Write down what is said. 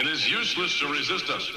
It is useless to resist us.